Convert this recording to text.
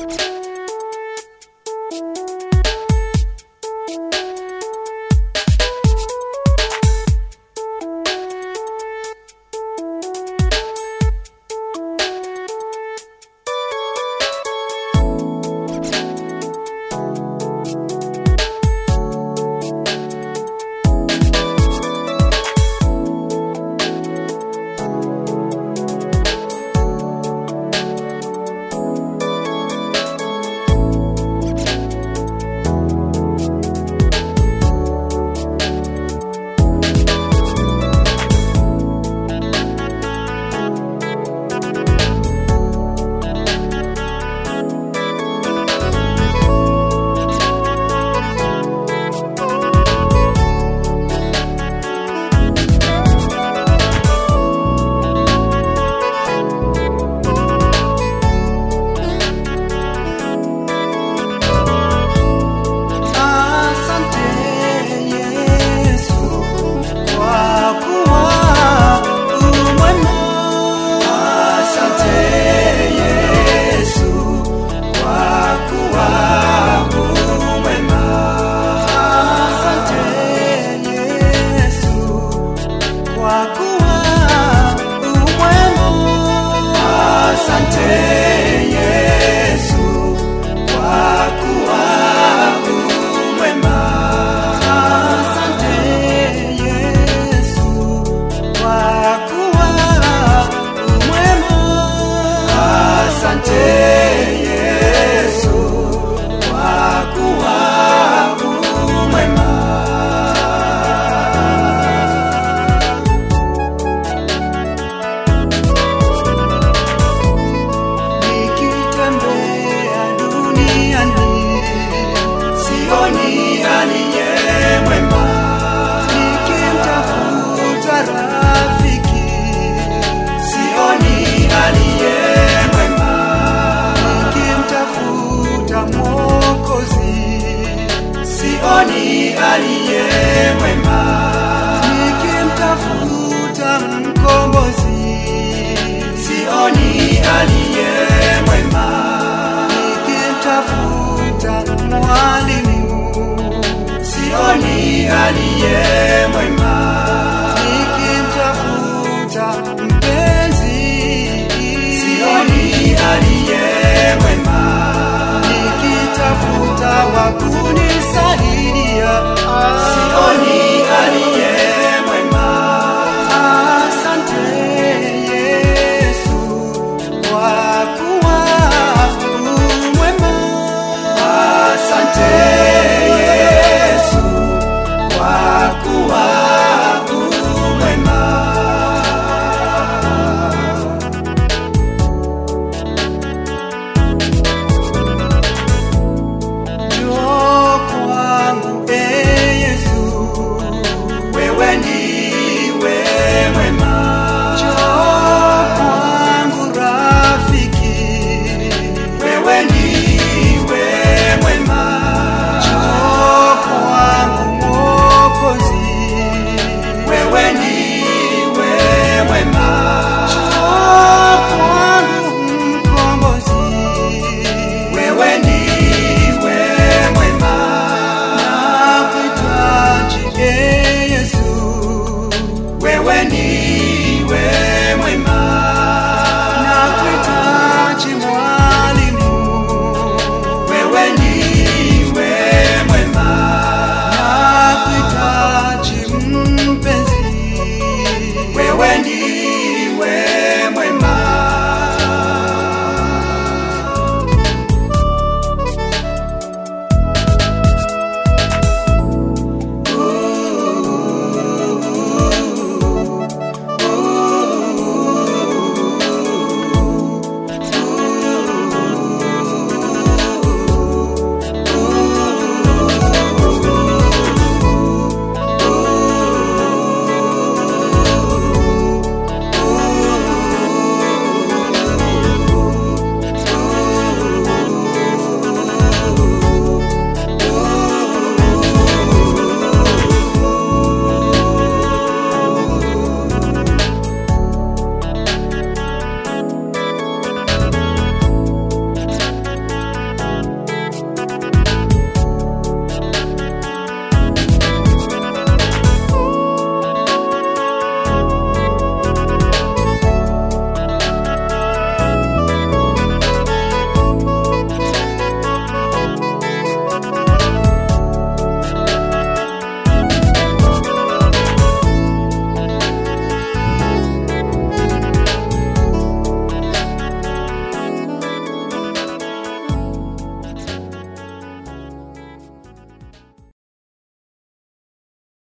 Asante sioni